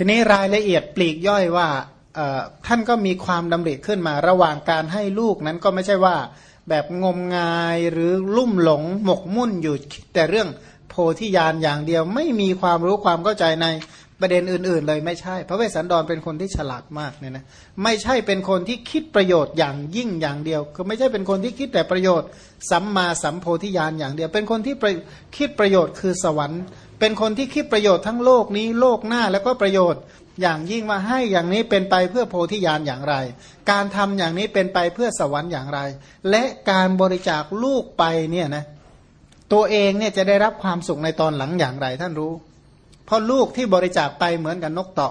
ทีนี้รายละเอียดปลีกย่อยว่าท่านก็มีความดำริขึ้นมา ระหว่างการให้ลูกนั้นก็ไม่ใช่ว่า แบบงมงายหรือลุ่มหลงหมกมุ่นอยู่แต่เรื่องโพธิญาณอย่างเดียว ไม่มีความรู้ความเข้าใจในประเด็นอื่น ๆ เลยไม่ใช่ พระเวสสันดรเป็นคนที่ฉลาดมากเนี่ยนะไม่ใช่เป็นคนที่คิดประโยชน์อย่างยิ่งอย่างเดียว คือไม่ใช่เป็นคนที่คิดแต่ประโยชน์สัมมาสัมโพธิญาณอย่างเดียว เป็นคนที่คิดประโยชน์คือสวรรค์ เป็นคนที่คิดประโยชน์ทั้งโลกนี้โลกหน้าแล้วก็ประโยชน์อย่างยิ่งว่าให้อย่างนี้เป็นไปเพื่อโพธิญาณอย่างไร การทำอย่างนี้เป็นไปเพื่อสวรรค์อย่างไร และการบริจาคลูกไปเนี่ยนะตัวเองเนี่ยจะได้รับความสุขในตอนหลังอย่างไรท่านรู้ เพราะลูกที่บริจาคไปเหมือนกับนกต่อ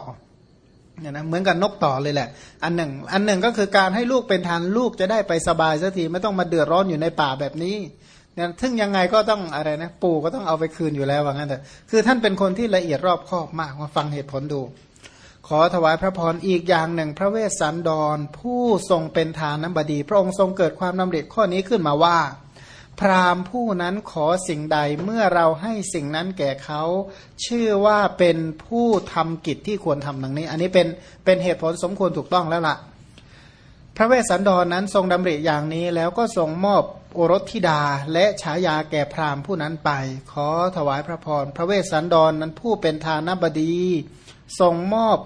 เนี่ยนะเหมือนกับนกต่อเลยแหละ อันหนึ่ง อันหนึ่งก็คือการให้ลูกเป็นทานลูกจะได้ไปสบายสักทีไม่ต้องมาเดือดร้อนอยู่ในป่าแบบนี้ นี่ยทึ่งยังไงก็ต้องอะไรนะ ปู่ก็ต้องเอาไปคืนอยู่แล้วว่างั้นแต่คือท่านเป็นคนที่ละเอียดรอบคอบมากมาฟังเหตุผลดู ขอถวายพระพรอีกอย่างหนึ่ง พระเวสสันดร ผู้ทรงเป็นทานน้ำบดี พระองค์ทรงเกิดความนำเร็จข้อนี้ขึ้นมาว่า พราหมณ์ผู้นั้นขอสิ่งใดเมื่อเราให้สิ่งนั้นแก่เขาชื่อว่าเป็นผู้ทำกิจที่ควรทำดังนี้ อันนี้เป็นเป็นเหตุผลสมควรถูกต้องแล้วละ่ะ พระเวสสันดรนนั้นทรงดำริอย่างนี้แล้วก็ทรงมอบโอรสธิดาและฉายาแก่พราหมณ์ผู้นั้นไป ขอถวายพระพรพระเวสสันดรนนั้นผู้เป็นทานบดี ทรงมอบ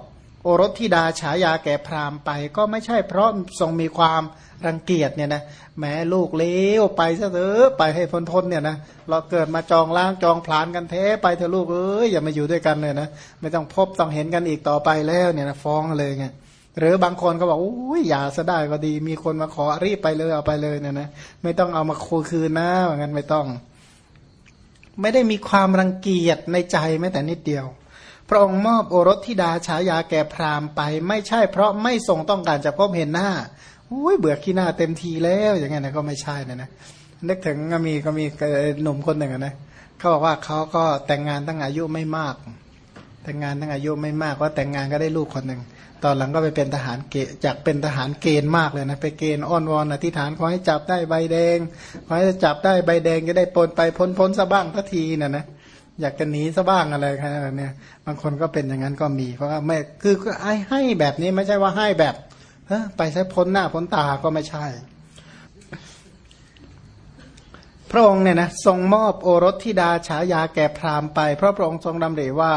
โอรสธิดาฉายาแก่พราหมณ์ไป ก็ไม่ใช่เพราะทรงมีความรังเกียจเนี่ยนะแม้ลูกเลี้ยวไปซะเถอะไปให้พ้นทนเนี่ยนะเราเกิดมาจองล้างจองผลานกันเทไปเถอะลูกเอ้ยอย่ามาอยู่ด้วยกันเลยนะไม่ต้องพบต้องเห็นกันอีกต่อไปแล้วเนี่ยนะฟ้องเลยไง หรือบางคนก็บอกอุ้ยอย่าซะได้ก็ดี มีคนมาขอรีบไปเลยเอาไปเลยเนี่ยนะไม่ต้องเอามาคุยคืนนะว่างั้นไม่ต้อง ไม่ได้มีความรังเกียจในใจแม้แต่นิดเดียว พระองค์มอบโอรสธิดาฉายาแก่พราหมณ์ไป ไม่ใช่เพราะไม่ทรงต้องการจะพบเห็นหน้าอุ้ยเบื่อขี้หน้าเต็มทีแล้วอย่างเงี้ยนะก็ไม่ใช่นะนะนึกถึงก็มีก็มีหนุ่มคนหนึ่งนะเขาบอกว่าเขาก็แต่งงานตั้งอายุไม่มาก แต่งงานตั้งอายุไม่มากว่าแต่งงานก็ได้ลูกคนหนึ่งตอนหลังก็ไปเป็นทหารเกจากเป็นทหารเกณฑ์มากเลยนะไปเกณฑ์อ้อนวอนอธิษฐานขอให้จับได้ใบแดงขอให้จับได้ใบแดงจะได้ปนไปพ้นพ้นซะบ้างทันทีน่ะนะอยากจะหนีซะบ้างอะไรขนาดนี้บางคนก็เป็นอย่างนั้นก็มี เพราะว่าไม่คือไอ้ให้แบบนี้ไม่ใช่ว่าให้แบบเออไปใช้พ้นหน้าพ้นตาก็ไม่ใช่ พระองค์เนี่ยนะทรงมอบโอรสธิดาฉายาแก่พราหมณ์ไปเพราะพระองค์ทรงดำริว่า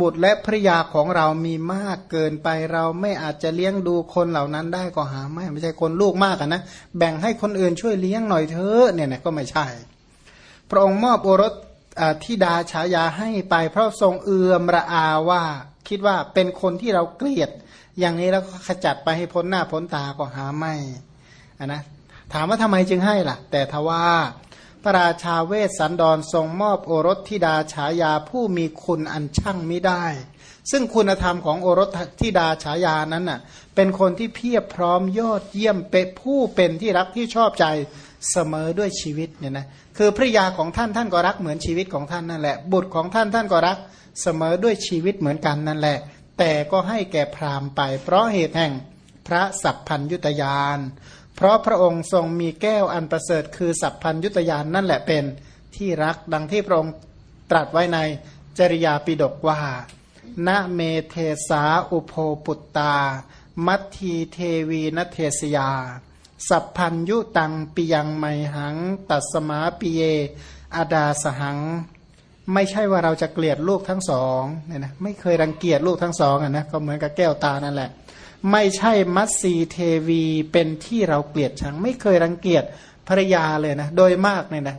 บุตรและภริยาของเรามีมากเกินไปเราไม่อาจจะเลี้ยงดูคนเหล่านั้นได้ก็หาไม่ไม่ใช่คนลูกมากนะแบ่งให้คนอื่นช่วยเลี้ยงหน่อยเถอะเนี่ยนะก็ไม่ใช่ พระองค์มอบโอรสที่ดาฉายาให้ไป เพราะทรงเอือมระอาว่า คิดว่าเป็นคนที่เราเกลียด อย่างนี้แล้วก็ขจัดไปให้พ้นหน้าพ้นตาก็หาไม่นะถามว่าทำไมจึงให้ล่ะ แต่ทว่า พระราชาเวสสันดรทรงมอบโอรสธิดาฉายาผู้มีคุณอันช่างไม่ได้ ซึ่งคุณธรรมของโอรสธิดาฉายานั้นน่ะเป็นคนที่เพียบพร้อมยอดเยี่ยมเป็นผู้เป็นที่รักที่ชอบใจเสมอด้วยชีวิตเนี่ยนะคือภริยาของท่านท่านก็รักเหมือนชีวิตของท่านนั่นแหละ บุตรของท่านท่านก็รักเสมอด้วยชีวิตเหมือนกันนั่นแหละ แต่ก็ให้แก่พราหมณ์ไป เพราะเหตุแห่งพระสัพพัญยุตยาน เพราะพระองค์ทรงมีแก้วอันประเสริฐ คือสัพพัญยุตยานนั่นแหละเป็นที่รักดังที่พระองค์ตรัสไว้ในจริยาปิฎกว่านะ เมเทสสาอุโภ ปุตตา มัททีเทวี นะ เทสสิยา สัพพัญญุตังปิยัง มัยหัง ตัสมาปิเยอะทาสะหัง ไม่ใช่ว่าเราจะเกลียดลูกทั้งสองเนี่ยนะไม่เคยรังเกียจลูกทั้งสองอะนะก็เหมือนกับแก้วตานั่นแหละ ไม่ใช่มัทรีเทวีเป็นที่เราเกลียดชัง ไม่เคยรังเกียจภรยาเลยนะ โดยมากเนี่ยนะ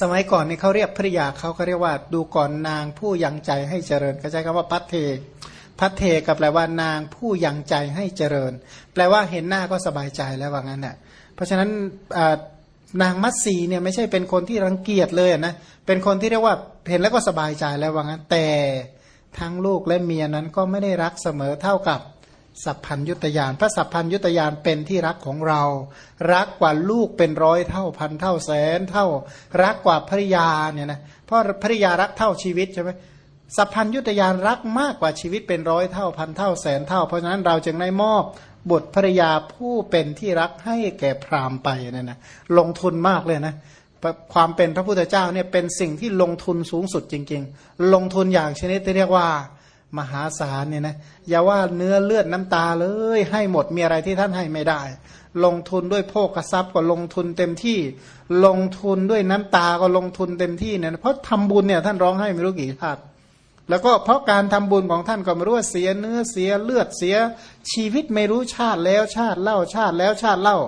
สมัยก่อนนี่เขาเรียกภรยาเขาก็เรียกว่า ดูก่อนนางผู้ยังใจให้เจริญก็ใช้คำว่าพัทเทพัทเทกับแปลว่านางผู้ยังใจให้เจริญ แปลว่าเห็นหน้าก็สบายใจแล้วว่างั้นนี่ยเพราะฉะนั้นนางมัตสีเนี่ยไม่ใช่เป็นคนที่รังเกียจเลยนะเป็นคนที่เรียกว่าเห็นแล้วก็สบายใจแล้วว่างั้น แต่ทั้งลูกและเมียนั้นก็ไม่ได้รักเสมอเท่ากับ สัพพัญยุตยานพระสัพพัญยุตยานเป็นที่รักของเรา รักกว่าลูกเป็นร้อยเท่าพันเท่าแสนเท่า รักกว่าภริยาเนี่ยนะเพราะภริยารักเท่าชีวิตใช่ไหมสัพพัญยุตยานรักมากกว่าชีวิตเป็นร้อยเท่าพันเท่าแสนเท่า เพราะฉะนั้นเราจึงได้มอบบุตรภรยาผู้เป็นที่รักให้แก่พราหมณ์ไปเนั่นนะลงทุนมากเลยนะความเป็นพระพุทธเจ้าเนี่ยเป็นสิ่งที่ลงทุนสูงสุดจริง ๆ ลงทุนอย่างชนิดที่เรียกว่า มหาศาลเนี่ยนะอย่าว่าเนื้อเลือดน้ำตาเลย ให้หมดมีอะไรที่ท่านให้ไม่ได้ ลงทุนด้วยโภคทรัพย์ก็ลงทุนเต็มที่ ลงทุนด้วยน้ำตาก็ลงทุนเต็มที่เนี่ยเพราะทำบุญเนี่ยท่านร้องให้ไม่รู้กี่ชาติแล้วก็เพราะการทำบุญของท่านก็ไม่รู้ว่าเสียเนื้อเสียเลือดเสีย ชีวิตไม่รู้ชาติแล้วชาติเล่าชาติแล้วชาติเล่า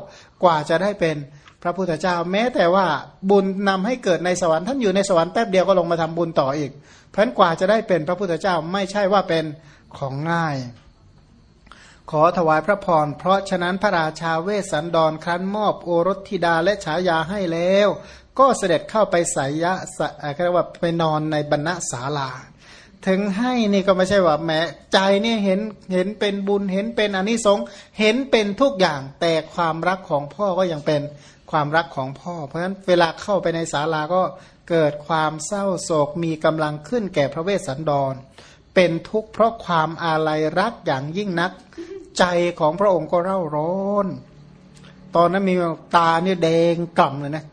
กว่าจะได้เป็นพระพุทธเจ้า แม้แต่ว่าบุญนำให้เกิดในสวรรค์ท่านอยู่ในสวรรค์แป๊บเดียวก็ลงมาทำบุญต่ออีก เพราะนั้นกว่าจะได้เป็นพระพุทธเจ้าไม่ใช่ว่าเป็นของง่าย ขอถวายพระพรเพราะฉะนั้นพระราชาเวสสันดรครั้นมอบโอรสธิดาและฉายาให้แล้ว ก็เสด็จเข้าไปใส่ยะเรียกว่าไปนอนในบรรณศาลา ถึงให้นี่ก็ไม่ใช่ว่าแม้ใจเนี่ยเห็นเห็นเป็นบุญเห็นเป็นอนิสงส์เห็นเป็นทุกอย่างแต่ความรักของพ่อก็ยังเป็นความรักของพ่อ เพราะฉะนั้นเวลาเข้าไปในศาลาก็ เกิดความเศร้าโศกมีกำลังขึ้นแก่พระเวสสันดร เป็นทุกข์เพราะความอาลัยรักอย่างยิ่งนัก ใจของพระองค์ก็เร่าร้อน ตอนนั้นมีตาเนี่ยแดงกล่ำเลยนะ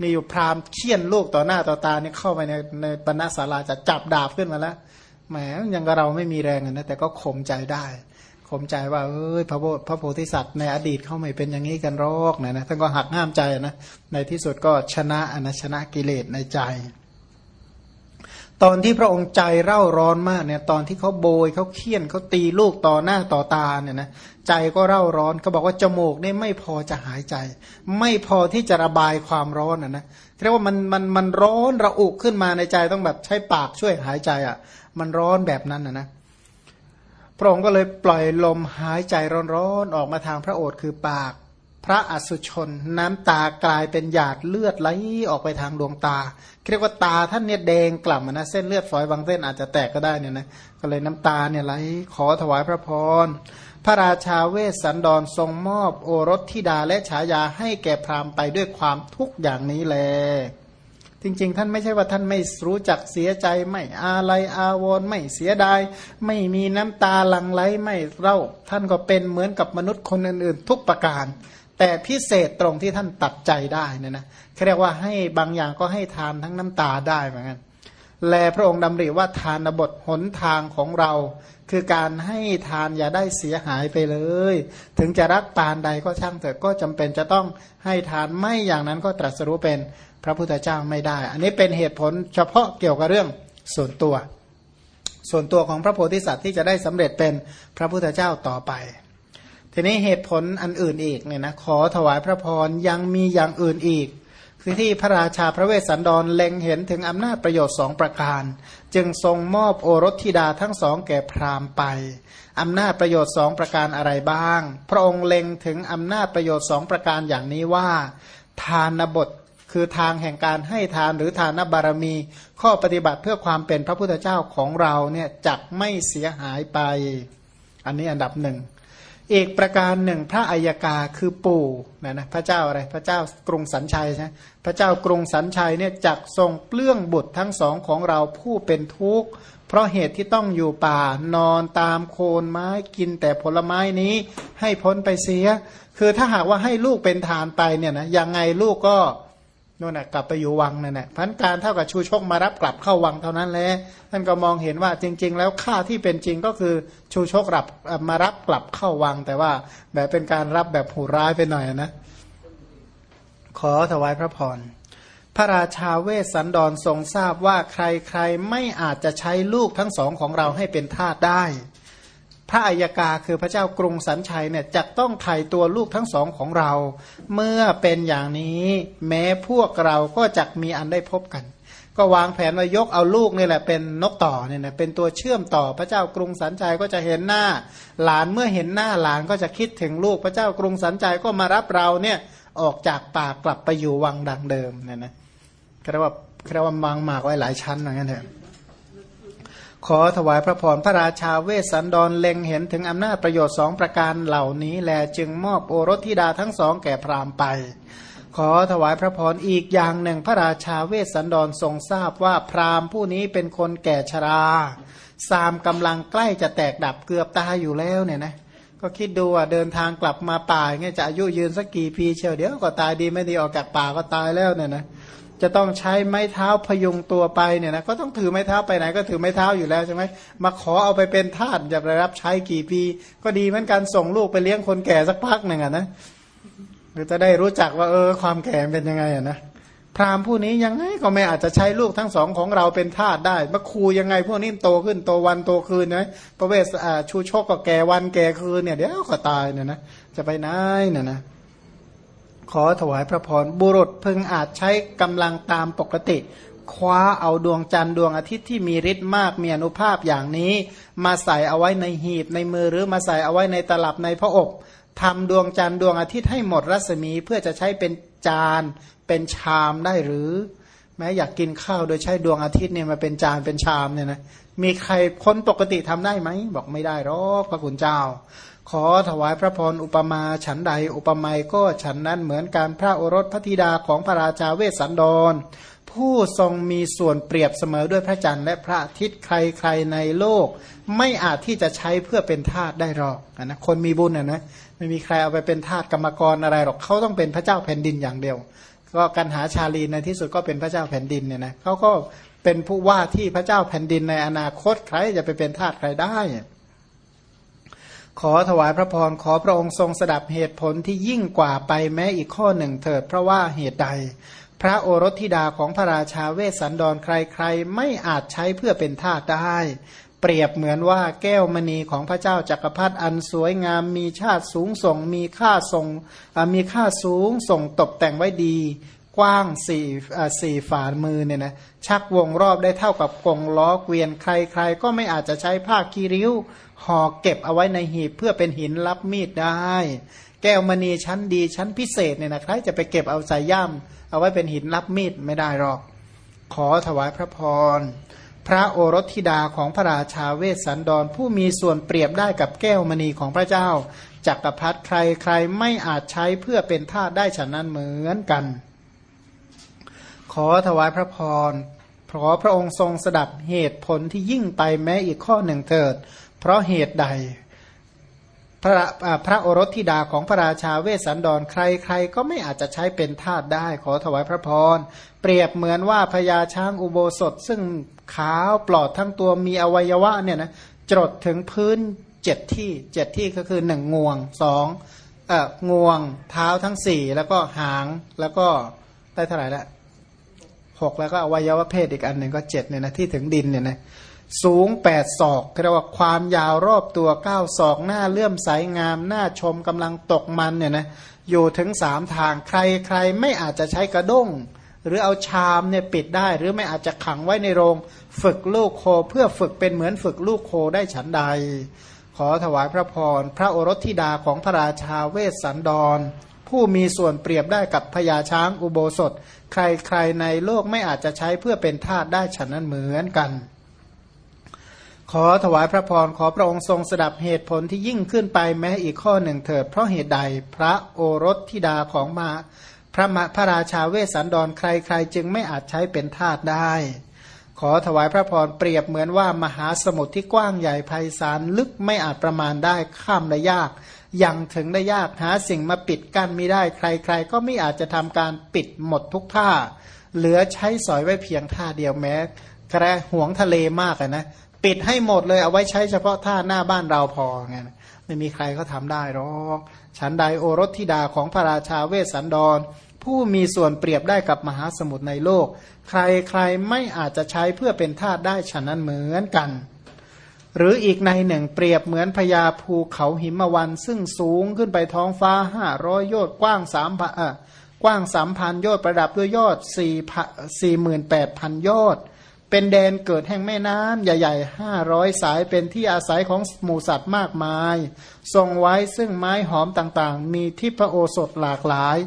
มีอยู่พราหมณ์เคี่ยนลูกต่อหน้าต่อตาเนี่ยเข้าไปในในบรรณศาลาจะจับดาบขึ้นมาแล้วแหมยังกับเราไม่มีแรงนะแต่ก็ข่มใจได้ ข่มใจว่าเอ้ยพระพระโพธิสัตว์ในอดีตเขาไม่เป็นอย่างนี้กันรอกนะนะท่านก็หักห้ามใจนะ ในที่สุดก็ชนะอนะชนะกิเลสในใจ ตอนที่พระองค์ใจเร่าร้อนมากเนี่ย ตอนที่เขาโบยเขาเคี่ยนเขาตีลูกต่อหน้าต่อตาเนี่ยนะใจก็เร่าร้อนเขาบอกว่าจมูกนี่ไม่พอจะหายใจ ไม่พอที่จะระบายความร้อนอะนะเรียกว่ามันมันมันร้อนระอุขึ้นมาในใจต้องแบบใช้ปากช่วยหายใจอะ มันร้อนแบบนั้นนะนะ ระองค์ก็เลยปล่อยลมหายใจร้อนๆออกมาทางพระโอษฐ์คือปาก พระอสุชนน้ำตากลายเป็นหยาดเลือดไหลออกไปทางดวงตาเรียกว่าตาท่านเนี่ยแดงกล่ำนะเส้นเลือดฝอยบางเส้นอาจจะแตกก็ได้เนี่ยนะก็เลยน้ำตาเนี่ยไหลขอถวายพระพรพระราชาเวสสันดรทรงมอบโอรสธิดาและฉายาให้แก่พราหมณ์ไปด้วยความทุกข์อย่างนี้แล จริง ๆ ท่านไม่ใช่ว่าท่านไม่รู้จักเสียใจไม่อาลัยอาวรณ์ไม่เสียดาย ไม่มีน้ำตาหลั่งไหลไม่เล่าท่านก็เป็นเหมือนกับมนุษย์คนอื่นๆ ทุกประการ แต่พิเศษตรงที่ท่านตัดใจได้นะนะเรียกว่าให้บางอย่างก็ให้ทานทั้งน้ำตาได้เหมือนกัน แลพระองค์ดำริว่าทานบทหนทางของเรา คือการให้ทานอย่าได้เสียหายไปเลย ถึงจะรักปานใดก็ช่างเถิดก็จำเป็นจะต้องให้ทานไม่อย่างนั้นก็ตรัสรู้เป็นพระพุทธเจ้าไม่ได้ อันนี้เป็นเหตุผลเฉพาะเกี่ยวกับเรื่องส่วนตัว ส่วนตัวของพระโพธิสัตว์ที่จะได้สำเร็จเป็นพระพุทธเจ้าต่อไป ทีนี้เหตุผลอันอื่นอีกเนี่ยนะขอถวายพระพรยังมีอย่างอื่นอีก คือที่พระราชาพระเวสสันดรเล็งเห็นถึงอำนาจประโยชน์สองประการ จึงทรงมอบโอรสธิดาทั้งสองแก่พราหมณ์ไปอำนาจประโยชน์สองประการอะไรบ้าง พระองค์เล็งถึงอำนาจประโยชน์สองประการอย่างนี้ว่า ทานบทคือทางแห่งการให้ทานหรือทานบารมี ข้อปฏิบัติเพื่อความเป็นพระพุทธเจ้าของเราเนี่ยจักไม่เสียหายไป อันนี้อันดับหนึ่ง อีกประการหนึ่งพระอัยกาคือปู่นะนะพระเจ้าอะไรพระเจ้ากรุงสันชัยใช่พระเจ้ากรุงสันชัยเนี่ยจักทรงเปลื้องบุตรทั้งสองของเราผู้เป็นทุกข์เพราะเหตุที่ต้องอยู่ป่านอนตามโคนไม้กินแต่ผลไม้นี้ให้พ้นไปเสีย คือถ้าหากว่าให้ลูกเป็นทานไปเนี่ยนะยังไงลูกก็ นู่นแหะกลับไปอยู่วังนั่นแหละพันการเท่ากับชูชกมารับกลับเข้าวังเท่านั้นแหละท่านก็มองเห็นว่าจริง ๆ แล้วค่าที่เป็นจริงก็คือชูชกรับมารับกลับเข้าวัง แต่ว่าแบบเป็นการรับแบบหูร้ายไปหน่อยนะ ขอถวายพระพรพระราชาเวสสันดรทรงทราบว่าใครๆไม่อาจจะใช้ลูกทั้งสองของเราให้เป็นทาสได้ พระอัยกาคือพระเจ้ากรุงสันชัยเนี่ยจะต้องไถ่ตัวลูกทั้งสองของเรา เมื่อเป็นอย่างนี้แม้พวกเราก็จะมีอันได้พบกัน ก็วางแผนว่ายกเอาลูกนี่แหละเป็นนกต่อเนี่ยนะเป็นตัวเชื่อมต่อพระเจ้ากรุงสันชัยก็จะเห็นหน้า หลานเมื่อเห็นหน้าหลานก็จะคิดถึงลูกพระเจ้ากรุงสันชัยก็มารับเราเนี่ยออกจากป่ากลับไปอยู่วังดังเดิมเนี่ยนะเรียกว่าเรียกว่ามังหมากไว้หลายชั้นเหมือนกันเถอะ ขอถวายพระพรพระราชาเวสสันดรเล็งเห็นถึงอำนาจประโยชน์สองประการเหล่านี้แลจึงมอบโอรสธิดาทั้งสองแก่พราหมณ์ไป ขอถวายพระพรอีกอย่างหนึ่งพระราชาเวสสันดรทรงทราบว่าพราหมณ์ผู้นี้เป็นคนแก่ชราสามกำลังใกล้จะแตกดับเกือบตายอยู่แล้วเนี่ยนะก็คิดดูอะเดินทางกลับมาป่าเงี้ยจะอายุยืนสักกี่ปีเชียวเดี๋ยวก็ตายดีไม่ดีออกจากป่าก็ตายแล้วเนี่ยนะ จะต้องใช้ไม้เท้าพยุงตัวไปเนี่ยนะก็ต้องถือไม้เท้าไปไหนก็ถือไม้เท้าอยู่แล้วใช่ไหมมาขอเอาไปเป็นทาสจะได้รับใช้กี่ปี ก็ดีเหมือนกันส่งลูกไปเลี้ยงคนแก่สักพักหนึ่งอะนะหรือจะได้รู้จักว่าเออความแก่เป็นยังไงอะนะพราหมณ์ผู้นี้ยังไงก็ไม่อาจจะใช้ลูกทั้งสองของเราเป็นทาสได้มาครูยังไงพวกนี้โตขึ้นโตวันโตคืนนะประเวศชูโชคก็แก่วันแก่คืนเนี่ยเดี๋ยวก็ตายเนี่ยนะจะไปไหนเนี่ยนะ ขอถวายพระพรบุรุษพึงอาจใช้กำลังตามปกติ คว้าเอาดวงจันทร์ดวงอาทิตย์ที่มีฤทธิ์มากมีอนุภาพอย่างนี้ มาใส่เอาไว้ในหีบในมือหรือมาใส่เอาไว้ในตลับในพระอบทำดวงจันทร์ดวงอาทิตย์ให้หมดรัศมีเพื่อจะใช้เป็นจานเป็นชามได้หรือ แม้อยากกินข้าวโดยใช้ดวงอาทิตย์เนี่ยมาเป็นจานเป็นชามเนี่ยนะมีใครคนปกติทำได้ไหมบอกไม่ได้หรอกพระคุณเจ้า ขอถวายพระพรอุปมาฉันใดอุปไมยก็ฉันนั้นเหมือนการพระโอรสพระธิดาของพระราชาเวสสันดร ผู้ทรงมีส่วนเปรียบเสมอด้วยพระจันทร์และพระอาทิตย์ใครๆในโลก ไม่อาจที่จะใช้เพื่อเป็นทาสได้หรอกนะคนมีบุญนะนะไม่มีใครเอาไปเป็นทาสกรรมกรอะไรหรอกเขาต้องเป็นพระเจ้าแผ่นดินอย่างเดียว ก็กันหาชาลีในที่สุดก็เป็นพระเจ้าแผ่นดินเนี่ยนะเขาก็เป็นผู้ว่าที่พระเจ้าแผ่นดินในอนาคตใครจะไปเป็นทาสใครได้ ขอถวายพระพรขอพระองค์ทรงสดับเหตุผลที่ยิ่งกว่าไปแม้อีกข้อหนึ่งเถิด เพราะว่าเหตุใด พระโอรสธิดาของพระราชาเวสสันดรใครๆ ไม่อาจใช้เพื่อเป็นทาสได้ เปรียบเหมือนว่าแก้วมณีของพระเจ้าจักรพรรดิอันสวยงามมีชาติสูงส่งมีค่าทรงมีค่าสูงส่งตกแต่งไว้ดี กว้างสี่สี่ฝ่ามือเนี่ยนะชักวงรอบได้เท่ากับกงล้อเกวียนใคร ๆ ก็ไม่อาจจะใช้ผ้าคีริ้วห่อเก็บเอาไว้ในหีบเพื่อเป็นหินรับมีดได้ แก้วมณีชั้นดีชั้นพิเศษเนี่ยนะใครจะไปเก็บเอาใส่ย่ำเอาไว้เป็นหินรับมีดไม่ได้หรอก ขอถวายพระพร พระโอรสธิดาของพระราชาเวสสันดรผู้มีส่วนเปรียบได้กับแก้วมณีของพระเจ้าจักรพรรดิใครใครไม่อาจใช้เพื่อเป็นทาสได้ฉะนั้นเหมือนกัน ขอถวายพระพรขอพระองค์ทรงสดับเหตุผลที่ยิ่งไปแม้อีกข้อหนึ่งเถิด เพราะเหตุใด พระพระโอรสธิดาของพระราชาเวสสันดรใครๆ ก็ไม่อาจจะใช้เป็นทาสได้ ขอถวายพระพร เปรียบเหมือนว่าพญาช้างอุโบสถ ซึ่งขาวปลอดทั้งตัวมีอวัยวะเนี่ยนะจดถึงพื้นเจ็ดที่เจ็ดที่ก็คือหนึ่งงวงสองเอ่องวงเท้าทั้งสี่แล้วก็หางแล้วก็ได้เท่าไหร่ละ หกแล้วก็อวัยวะเพศอีกอันหนึ่งก็เจ็ดเนี่ยนะที่ถึงดินเนี่ยนะสูงแปดศอกเรียกว่าความยาวรอบตัวเก้าศอกหน้าเลื่อมใสงาม หน้าชมกำลังตกมันเนี่ยนะอยู่ถึงสามทางใครใครไม่อาจจะใช้กระด้ง หรือเอาชามเนี่ยปิดได้ หรือไม่อาจจะขังไว้ในโรง ฝึกลูกโคเพื่อฝึกเป็นเหมือนฝึกลูกโคได้ฉันใด ขอถวายพระพร พระโอรสธิดาของพระราชาเวสสันดร ผู้มีส่วนเปรียบได้กับพญาช้างอุโบสถ ใครๆในโลกไม่อาจจะใช้เพื่อเป็นทาสได้ฉันนั้นเหมือนกัน ขอถวายพระพรขอพระองค์ทรงสดับเหตุผลที่ยิ่งขึ้นไปแม้อีกข้อหนึ่งเถิด เพราะเหตุใดพระโอรสธิดาของมาพระมพระราชาเวสสันดรใครๆ จึงไม่อาจใช้เป็นทาสได้ ขอถวายพระพรเปรียบเหมือนว่ามหาสมุทรที่กว้างใหญ่ไพศาลลึกไม่อาจประมาณได้ข้ามได้ยาก ยังถึงได้ยากหาสิ่งมาปิดกั้นไม่ได้ใคร ๆ ก็ไม่อาจจะทำการปิดหมดทุกท่า เหลือใช้สอยไว้เพียงท่าเดียวแม้แครห่วงทะเลมากนะปิดให้หมดเลยเอาไว้ใช้เฉพาะท่าหน้าบ้านเราพอไงไม่มีใครเขาทาได้หรอกฉันใดโอรสธิดาของพระราชาเวสสันดร ผู้มีส่วนเปรียบได้กับมหาสมุทรในโลก ใครใครไม่อาจจะใช้เพื่อเป็นทาสได้ฉะนั้นเหมือนกัน หรืออีกในหนึ่งเปรียบเหมือนพญาภูเขาหิมวัน ซึ่งสูงขึ้นไปท้องฟ้าห้าร้อยยชน์กว้างสามพันกว้างสามพันยชน์ประดับด้วยยอดสี่สี่หมื่นแปดพันยอด เป็นแดนเกิดแห่งแม่น้ำใหญ่ๆห้าร้อยสายเป็นที่อาศัยของหมูสัตว์มากมาย ทรงไว้ซึ่งไม้หอมต่างๆ มีทิพโอสถหลากหลาย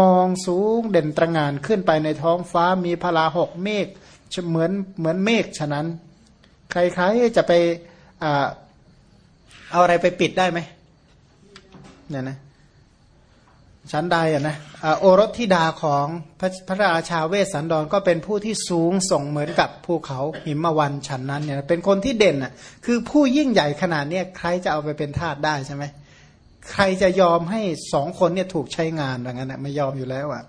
มองสูงเด่นตระงานขึ้นไปในท้องฟ้ามีพลาหกเมฆเหมือนเหมือนเมฆฉะนั้น ใครๆจะไป เอาอะไรไปปิดได้ไหมเนี่ยนะชั้นใดอะนะโอรสธิดาของพระพระราชาเวสสันดรก็เป็นผู้ที่สูงส่งเหมือนกับภูเขาหิมวันฉันนั้นเนี่ยเป็นคนที่เด่นอะคือผู้ยิ่งใหญ่ขนาดเนี้ยใครจะเอาไปเป็นทาสได้ใช่ไหมใครจะยอมให้สองคนเนี่ยถูกใช้งานอย่างนั้นไม่ยอมอยู่แล้วอะ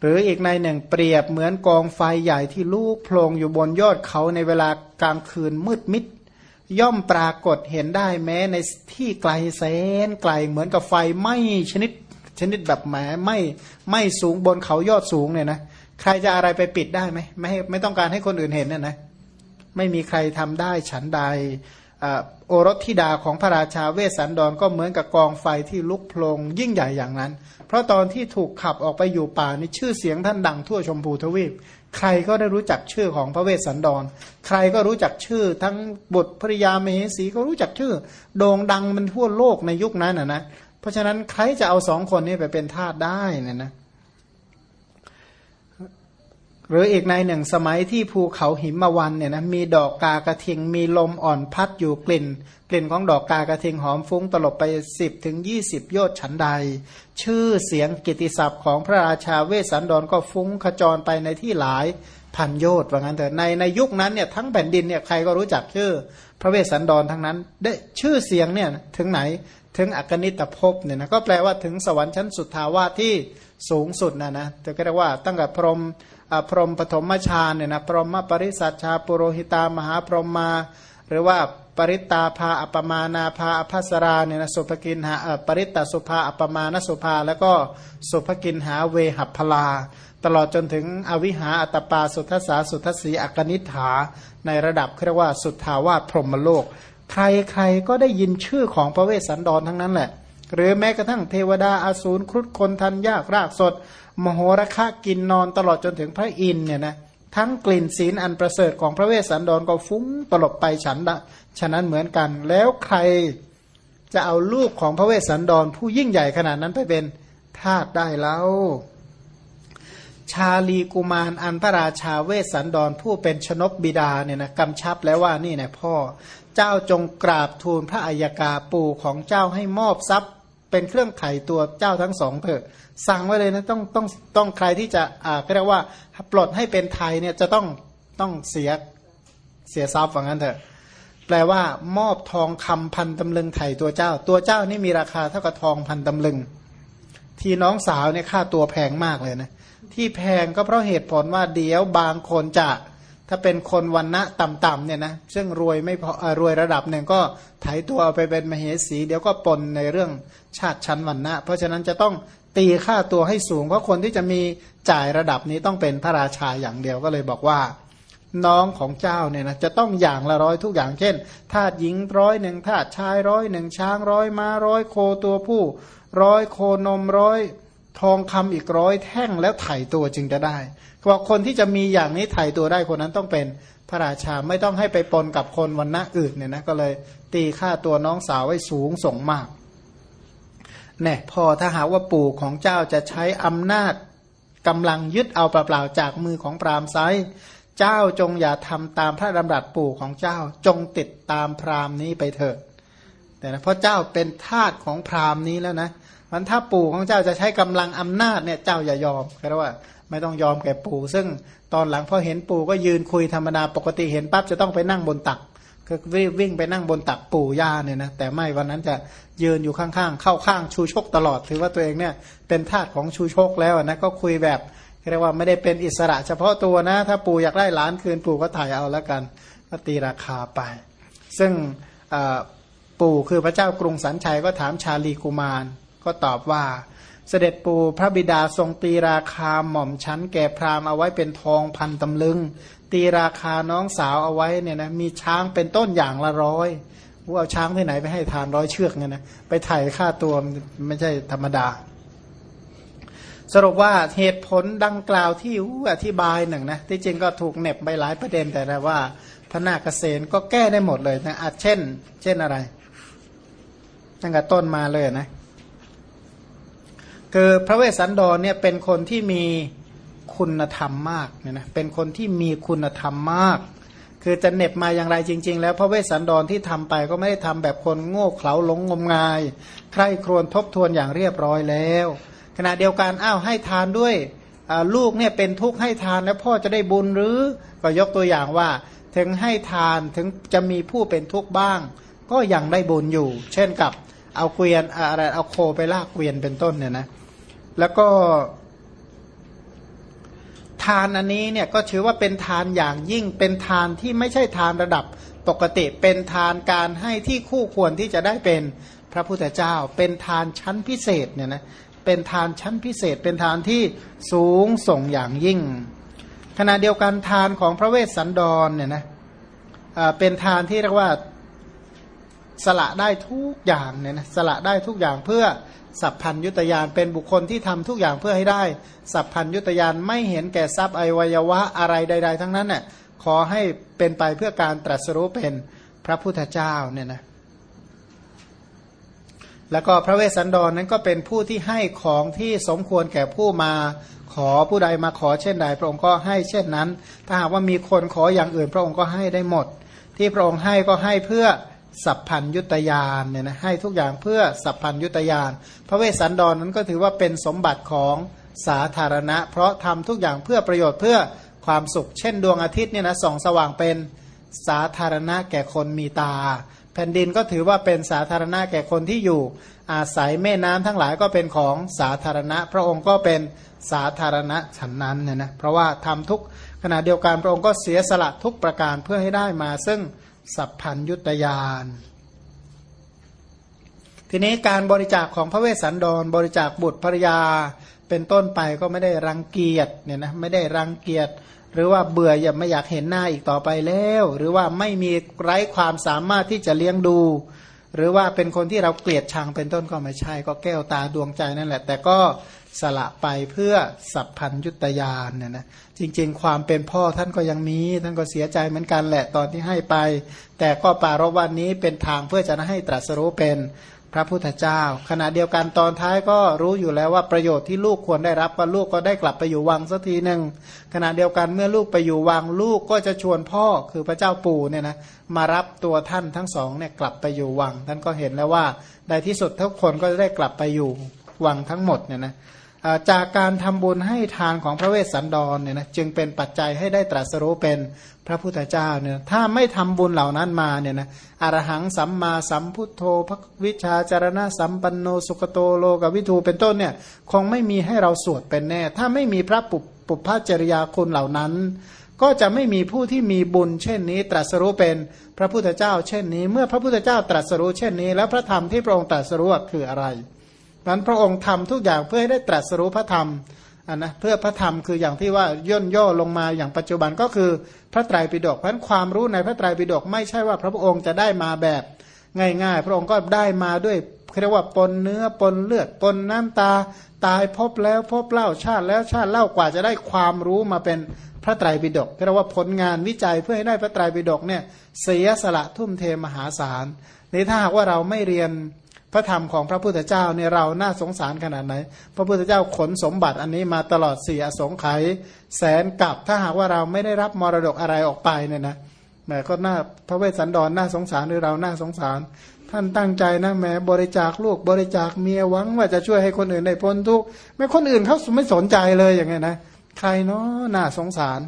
หรืออีกในหนึ่งเปรียบเหมือนกองไฟใหญ่ที่ลูกโพลงอยู่บนยอดเขาในเวลากลางคืนมืดมิด ย่อมปรากฏเห็นได้แม้ในที่ไกลแสนไกลเหมือนกับไฟไหม้ชนิดชนิดแบบแหมไม่ไม่สูงบนเขายอดสูงเนี่ยนะใครจะอะไรไปปิดได้ไหมไม่ไม่ต้องการให้คนอื่นเห็นนะนะไม่มีใครทำได้ฉันใดโอรสธิดาของพระราชาเวสสันดรก็เหมือนกับกองไฟที่ลุกโพลงยิ่งใหญ่อย่างนั้น เพราะตอนที่ถูกขับออกไปอยู่ป่านี่ชื่อเสียงท่านดังทั่วชมพูทวีป ใครก็ได้รู้จักชื่อของพระเวสสันดร ใครก็รู้จักชื่อ ทั้งบุตรภริยามเหสีก็รู้จักชื่อ โด่งดังมันทั่วโลกในยุคนั้นนะนะ เพราะฉะนั้นใครจะเอาสองคนนี้ไปเป็นทาสได้เนี่ยนะ หรืออีกในหนึ่งสมัยที่ภูเขาหิมวันเนี่ยนะมีดอกกากระทิงมีลมอ่อนพัดอยู่กลิ่น กลิ่นของดอกกากระทิงหอมฟุ้งตลบไปสิบถึงยี่สิบโยชน์ฉันใด ชื่อเสียงกิติศัพท์ของพระราชาเวสสันดรก็ฟุ้งขจรไปในที่หลายพันโยชน์ว่างั้นเถอะในในยุคนั้นเนี่ยทั้งแผ่นดินเนี่ยใครก็รู้จักชื่อ พระเวสสันดรทั้งนั้นได้ชื่อเสียงเนี่ยถึงไหนถึงอกนิตภพเนี่ยนะก็แปลว่าถึงสวรรค์ชั้นสุดทาวาที่สูงสุดนะนะจะก็เรียกว่าตั้งแต่พรหม พรหมปฐมฌานเนี่ยนะพรหมปริสัชชาปุโรหิตามหาพรหมมา หรือว่าปริตตาภาอัปมานาภาอภัสราเนี่ยนะสุภกินหาปริตตสุภาอัปมานสุภา แล้วก็สุภกินหาเวหัพลา ตลอดจนถึงอวิหาอัตปาสุทธสาสุทธสีอกนิฐาในระดับเรียกว่าสุทธาวาสพรหมโลก ใครใครก็ได้ยินชื่อของพระเวสสันดรทั้งนั้นแหละ หรือแม้กระทั่งเทวดาอาสูรครุฑคนทันยากรากสด มโหระคะกินนอนตลอดจนถึงพระอินเนี่ยนะทั้งกลิ่นศีลอันประเสริฐของพระเวสสันดรก็ฟุ้งตลบไปฉันละฉะนั้นเหมือนกัน แล้วใครจะเอาลูกของพระเวสสันดรผู้ยิ่งใหญ่ขนาดนั้นไปเป็นทาสได้แล้ว ชาลีกุมารอันพระราชาเวสสันดรผู้เป็นชนกบิดาเนี่ยนะกำชับแล้วว่านี่นะพ่อ เจ้าจงกราบทูลพระอัยกาปู่ของเจ้าให้มอบทรัพย์ เป็นเครื่องไถ่ตัวเจ้าทั้งสองเถอะ สั่งไว้เลยนะต้องต้องต้องใครที่จะอ่าเรียกว่าปลดให้เป็นไทยเนี่ยจะต้องต้องเสียเสียทรัพย์ว่างั้นเถอะ แปลว่ามอบทองคำพันตำลึงไถ่ตัวเจ้า ตัวเจ้านี่มีราคาเท่ากับทองพันตำลึง ที่น้องสาวเนี่ยค่าตัวแพงมากเลยนะที่แพงก็เพราะเหตุผลว่าเดี๋ยวบางคนจะถ้าเป็นคนวันณะต่ำๆเนี่ยนะซึ่งรวยไม่พอรวยระดับหนึ่งก็ไถตัวเอาไปเป็นมเหสี เดี๋ยวก็ปนในเรื่องชาติชั้นวันณะ เพราะฉะนั้นจะต้อง ตีค่าตัวให้สูง เพราะคนที่จะมีจ่ายระดับนี้ต้องเป็นพระราชาอย่างเดียวก็เลยบอกว่า น้องของเจ้าเนี่ยนะจะต้องอย่างละร้อยทุกอย่างเช่นทาสหญิงร้อยหนึ่งทาสชายร้อยหนึ่งช้างร้อยม้าร้อยโคตัวผู้ร้อยโคนมร้อยทองคำอีกร้อยแท่งแล้วไถ่ตัวจึงจะได้บอกคนที่จะมีอย่างนี้ไถ่ตัวได้คนนั้นต้องเป็นพระราชาไม่ต้องให้ไปปนกับคนวันณะอื่นเนี่ยนะก็เลยตีค่าตัวน้องสาวไว้สูงส่งมาก เนี่ยพอถ้าหาว่าปู่ของเจ้าจะใช้อำนาจกำลังยึดเอาเปล่าๆจากมือของพรามไซเจ้าจงอย่าทำตามพระดำรัสปู่ของเจ้าจงติดตามพรามนี้ไปเถิดแต่นะเพราะเจ้าเป็นทาสของพรามนี้แล้วนะมันถ้าปู่ของเจ้าจะใช้กำลังอำนาจเนี่ยเจ้าอย่ายอมก็เรียกว่าไม่ต้องยอมแก่ปู่ซึ่งตอนหลังพอเห็นปู่ก็ยืนคุยธรรมดาปกติเห็นปั๊บจะต้องไปนั่งบนตัก ก็วิ่งไปนั่งบนตักปู่ย่าเนี่ยนะแต่ไม่วันนั้นจะยืนอยู่ข้างๆเข้าข้างชูชกตลอดถือว่าตัวเองเนี่ยเป็นทาสของชูชกแล้วนะก็คุยแบบเรียกว่าไม่ได้เป็นอิสระ เฉพาะตัวนะ ถ้าปู่อยากได้หลานคืนปู่ก็ถ่ายเอาแล้วกันก็ตีราคาไป ซึ่งปู่คือพระเจ้ากรุงสันชัยก็ถามชาลีกุมาร ก็ตอบว่า เสด็จปู่พระบิดาทรงตีราคาหม่อมชั้นแก่พราหมณ์เอาไว้เป็นทองพันตำลึง ตีราคาน้องสาวเอาไว้เนี่ยนะมีช้างเป็นต้นอย่างละร้อยว่าเอาช้างที่ไหนไปให้ทานร้อยเชือกเนี่ยนะไปถ่ายค่าตัวไม่ใช่ธรรมดา สรุปว่าเหตุผลดังกล่าวที่อธิบายหนึ่งนะที่จริงก็ถูกเน็บไปหลายประเด็นแต่ว่า พระนาคเษนก็แก้ได้หมดเลยนะอาจเช่น เช่นอะไรตั้งแต่ต้นมาเลยนะคือพระเวสสันดรเนี่ยเป็นคนที่มี คุณธรรมมากเนี่ยนะเป็นคนที่มีคุณธรรมมาก คือจะเน็บมาอย่างไรจริง ๆ แล้วพระเวสสันดรที่ทำไปก็ไม่ได้ทำแบบคนโง่เขลาหลงงมงาย ใคร่ครวญทบทวนอย่างเรียบร้อยแล้ว ขณะเดียวกันอ้าวให้ทานด้วยลูกเนี่ยเป็นทุกข์ให้ทานแล้วพ่อจะได้บุญหรือก็ยกตัวอย่างว่า ถึงให้ทานถึงจะมีผู้เป็นทุกข์บ้าง ก็ยังได้บุญอยู่ เช่นกับเอาเกวียนอะไรเอาโคไปลากเกวียนเป็นต้นเนี่ยนะแล้วก็ ทานอันนี้เนี่ยก็ถือว่าเป็นทานอย่างยิ่งเป็นทานที่ไม่ใช่ทานระดับปกติเป็นทานการให้ที่คู่ควรที่จะได้เป็นพระพุทธเจ้า เป็นทานชั้นพิเศษเนี่ยนะเป็นทานชั้นพิเศษ เป็นทานที่สูงส่งอย่างยิ่ง ขณะเดียวกันทานของพระเวสสันดรเนี่ยนะเป็นทานที่เรียกว่าสละได้ทุกอย่างเนี่ยนะสละได้ทุกอย่างเพื่อ สัพพัญยุตยานเป็นบุคคลที่ทำทุกอย่างเพื่อให้ได้ สัพพัญยุตยานไม่เห็นแก่ทรัพย์อวัยวะอะไรใด ๆ ทั้งนั้นเน่ยขอให้เป็นไปเพื่อการตรัสรู้เป็นพระพุทธเจ้าเนี่ยนะแล้วก็พระเวสสันดรนั้นก็เป็นผู้ที่ให้ของที่สมควรแก่ผู้มาขอผู้ใดมาขอเช่นใด พระองค์ก็ให้เช่นนั้น ถ้าหากว่ามีคนขออย่างอื่น พระองค์ก็ให้ได้หมด ที่พระองค์ให้ก็ให้เพื่อ สัพพัญยุตยานเนี่ยนะให้ทุกอย่างเพื่อสัพพัญยุตยาน พระเวสสันดรนนั้นก็ถือว่าเป็นสมบัติของสาธารณะ เพราะทำทุกอย่างเพื่อประโยชน์เพื่อความสุข เช่นดวงอาทิตย์เนี่ยนะส่องสว่างเป็นสาธารณะแก่คนมีตา แผ่นดินก็ถือว่าเป็นสาธารณะแก่คนที่อยู่ อาศัยแม่น้ำทั้งหลายก็เป็นของสาธารณะ พระองค์ก็เป็นสาธารณะฉันนั้นเนี่ยนะเพราะว่าทำทุกขณะเดียวกันพระองค์ก็เสียสละทุกประการเพื่อให้ได้มาซึ่ง สัพพัญยุตยานทีนี้การบริจาคของพระเวสสันดร บริจาคบุตรภรยาเป็นต้นไปก็ไม่ได้รังเกียจเนี่ยนะไม่ได้รังเกียจหรือว่าเบื่ออย่าไม่อยากเห็นหน้าอีกต่อไปแล้ว หรือว่าไม่มีไร้ความสามารถที่จะเลี้ยงดู หรือว่าเป็นคนที่เราเกลียดชังเป็นต้นก็ไม่ใช่ ก็แก้วตาดวงใจนั่นแหละ แต่ก็ สละไปเพื่อสัพพัญยุตยานเนี่ยนะจริงๆ ความเป็นพ่อท่านก็ยังมี ท่านก็เสียใจเหมือนกันแหละตอนที่ให้ไป แต่ก็ปารวันนี้เป็นทางเพื่อจะให้ตรัสรู้เป็นพระพุทธเจ้า ขณะเดียวกันตอนท้ายก็รู้อยู่แล้วว่าประโยชน์ที่ลูกควรได้รับว่าลูกก็ได้กลับไปอยู่วังสักทีหนึ่งขณะเดียวกันเมื่อลูกไปอยู่วังลูกก็จะชวนพ่อคือพระเจ้าปู่เนี่ยนะมารับตัวท่านทั้งสองเนี่ยกลับไปอยู่วังท่านก็เห็นแล้วว่าในที่สุดทุกคนก็จะได้กลับไปอยู่วังทั้งหมดเนี่ยนะ จากการทำบุญให้ทานของพระเวสสันดรเนี่ยนะจึงเป็นปัจจัยให้ได้ตรัสรู้เป็นพระพุทธเจ้าเนี่ยถ้าไม่ทำบุญเหล่านั้นมาเนี่ยนะอรหังสัมมาสัมพุทโธพระวิชาจารณะสัมปันโนสุกโตโลกวิทูเป็นต้นเนี่ยคงไม่มีให้เราสวดเป็นแน่ ถ้าไม่มีพระปุปปุพพจริยาคุณเหล่านั้น ก็จะไม่มีผู้ที่มีบุญ เช่นนี้ ตรัสรู้เป็นพระพุทธเจ้า เช่นนี้ เมื่อพระพุทธเจ้าตรัสรู้เช่นนี้ แล้วพระธรรมที่พระองค์ตรัสรู้คืออะไร นั้นพระองค์ทำทุกอย่างเพื่อให้ได้ตรัสรู้พระธรรมอันนะเพื่อพระธรรมคืออย่างที่ว่าย่นย่อลงมาอย่างปัจจุบันก็คือพระไตรปิฎกเพราะความรู้ในพระไตรปิฎกไม่ใช่ว่าพระองค์จะได้มาแบบง่ายๆ พระองค์ก็ได้มาด้วยเรียกว่าปนเนื้อปนเลือดปนน้ำตาตายพบแล้วพบเล่าชาติแล้วชาติเล่ากว่าจะได้ความรู้มาเป็นพระไตรปิฎกเรียกว่าผลงานวิจัยเพื่อให้ได้พระไตรปิฎกเนี่ยเสียสละทุ่มเทมหาศาลในถ้าหากว่าเราไม่เรียน พระธรรมของพระพุทธเจ้าเนี่ยเราน่าสงสารขนาดไหน พระพุทธเจ้าขนสมบัติอันนี้มาตลอดสี่อสงไขยแสนกับถ้าหากว่าเราไม่ได้รับมรดกอะไรออกไปเนี่ยนะแหมก็น่าพระเวสสันดรน่าสงสารหรือเราน่าสงสาร ท่านตั้งใจนะแหมบริจาคลูกบริจาคเมียหวังว่าจะช่วยให้คนอื่นได้พ้นทุกข์ไม่คนอื่นเขาไม่สนใจเลยอย่างเงี้ยนะใครเนาะน่าสงสาร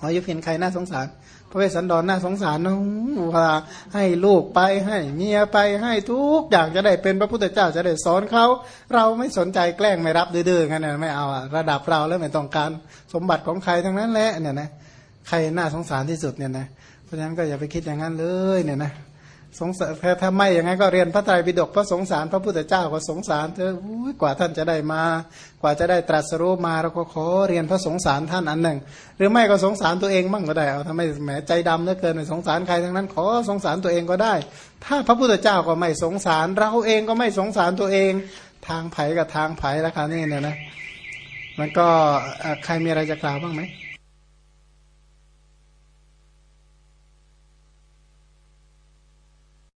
อ๋อยุพินใครน่าสงสาร พระเวสสันดรน่าสงสารนะว่าให้ลูกไปให้เมียไปให้ทุกอย่างจะได้เป็นพระพุทธเจ้าจะได้สอนเขา เราไม่สนใจแกล้งไม่รับดื้อๆงั้นนะไม่เอาระดับเราแล้วไม่ต้องการสมบัติของใครทั้งนั้นแหละเนี่ยนะใครน่าสงสารที่สุดเนี่ยนะเพราะฉะนั้นก็อย่าไปคิดอย่างนั้นเลยเนี่ยนะ สงสารถ้าไม่อย่างนั้นก็เรียนพระไตรปิฎกพระสงสารพระพุทธเจ้าก็สงสารเธอกว่าท่านจะได้มา กว่าจะได้ตรัสรู้มาเราก็ขอเรียนพระสงสารท่านอันหนึ่ง หรือไม่ก็สงสารตัวเองบ้างก็ได้เอาทำไมแหมใจดำเหลือเกินไม่สงสารใครทั้งนั้น ขอสงสารตัวเองก็ได้ ถ้าพระพุทธเจ้าก็ไม่สงสาร เราเองก็ไม่สงสารตัวเอง ทางไผ่กับทางไผ่แล้วค่ะนี่เนี่ยนะมันก็ใครมีอะไรจะกล่าวบ้างไหม